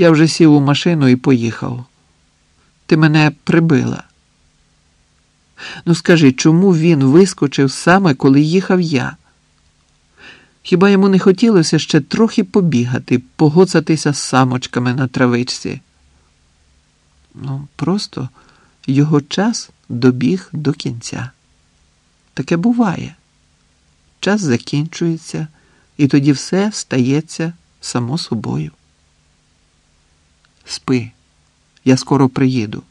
Я вже сів у машину і поїхав. Ти мене прибила. Ну скажи, чому він вискочив саме, коли їхав я? Хіба йому не хотілося ще трохи побігати, погоцатися з самочками на травичці? Ну, просто його час добіг до кінця. Таке буває. Час закінчується, і тоді все стається само собою. Спи, я скоро приїду.